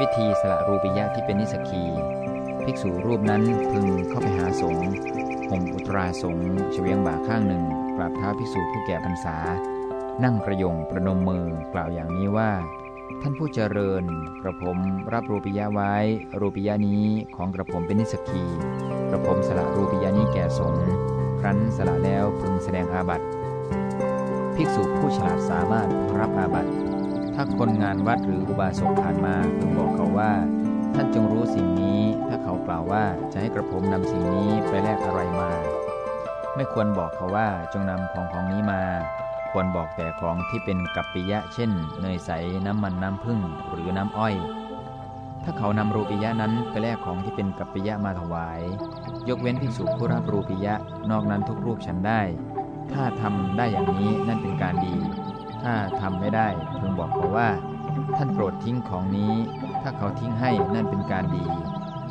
วิธีสละรูปิยะที่เป็นนิสกี ภิกษุรูปนั้นพึงเข้าไปหาสงฆ์ห่มอุตราสงฆ์เฉวียงบ่าข้างหนึ่งกราบเท้าภิกษุผู้แก่พรรษา นั่งกระยงประนมมือกล่าวอย่างนี้ว่า ท่านผู้เจริญ กระผมรับรูปิยะไว้ รูปิยะนี้ของกระผมเป็นนิสกี กระผมสละรูปิยะนี้แก่สงฆ์ครั้นสละแล้วพึงแสดงอาบัติภิกษุผู้ฉลาดสามารถรับอาบัติ ถ้าคนงานวัดหรืออุบาสกผ่านมาพึงบอกเขาว่า ท่านจงรู้สิ่งนี้ ถ้าเขากล่าวว่าจะให้กระผมนำสิ่งนี้ไปแลกอะไรมา ไม่ควรบอกเขาว่าจงนำของของนี้มา ควรบอกแต่ของที่เป็นกัปปิยะ เช่น เนยใส น้ำมันน้ำผึ้งหรือน้ำอ้อย ถ้าเขานำรูปิยะนั้นไปแลกของที่เป็นกัปปิยะมาถวาย ยกเว้นภิกษุผู้รับรูปิยะ นอกนั้นทุกรูปฉันได้ ถ้าทำได้อย่างนี้นั่นเป็นการดี ถ้าทำไม่ได้พึงบอกเขาว่า ท่านโปรดทิ้งของนี้ ถ้าเขาทิ้งให้นั่นเป็นการดี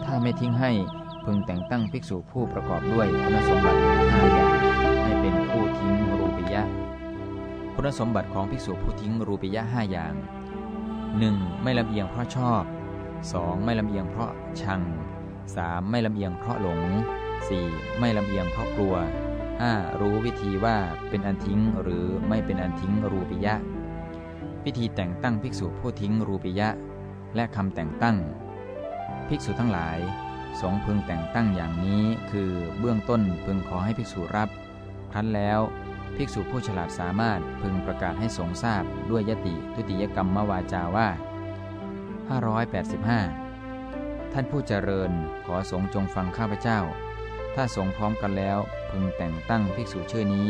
ถ้าไม่ทิ้งให้พึงแต่งตั้งภิกษุผู้ประกอบด้วยคุณสมบัติห้าอย่างให้เป็นผู้ทิ้งรูปิยะ คุณสมบัติของภิกษุผู้ทิ้งรูปิยะห้าอย่าง 1. ไม่ลำเอียงเพราะชอบ 2. ไม่ลำเอียงเพราะชัง 3. ไม่ลำเอียงเพราะหลง 4. ไม่ลำเอียงเพราะกลัว 5. รู้วิธีว่าเป็นอันทิ้งหรือไม่เป็นอันทิ้งรูปิยะ พิธีแต่งตั้งภิกษุผู้ทิ้งรูปิยะ และคำแต่งตั้ง ภิกษุทั้งหลาย สงพึงแต่งตั้งอย่างนี้คือเบื้องต้นพึงขอให้ภิกษุรับ ครั้นแล้วภิกษุผู้ฉลาดสามารถพึงประกาศให้สงทราบด้วยยติทุติยกรรมมวาจาว่า 585 ท่านผู้เจริญขอสงจงฟังข้าพเจ้า ถ้าสงพร้อมกันแล้ว พึงแต่งตั้งภิกษุชื่อนี้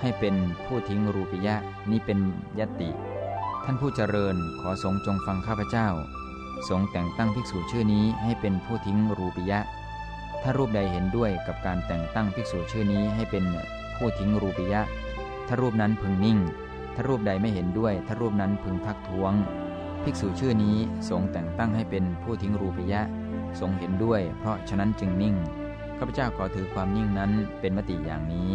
ให้เป็นผู้ทิ้งรูปิยะนี้เป็นยติ ท่านผู้เจริญขอสงจงฟังข้าพเจ้า สงแต่งตั้งภิกษุชื่อนี้ให้เป็นผู้ทิ้งรูปิยะ ถ้ารูปใดเห็นด้วยกับการแต่งตั้งภิกษุชื่อนี้ให้เป็นผู้ทิ้งรูปิยะ ถ้ารูปนั้นพึงนิ่ง ถ้ารูปใดไม่เห็นด้วย ถ้ารูปนั้นพึงทักท้วง ภิกษุชื่อนี้สงแต่งตั้งให้เป็นผู้ทิ้งรูปิยะ สงเห็นด้วย เพราะฉะนั้นจึงนิ่ง ข้าพเจ้าขอถือความนิ่งนั้นเป็นมติอย่างนี้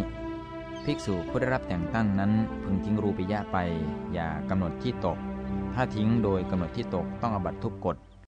ภิกษุผู้ได้รับแต่งตั้งนั้นพึงทิ้งรูปิยะไป อย่ากำหนดที่ตก ถ้าทิ้งโดยกำหนดที่ตกต้องอบัตทุกกฎ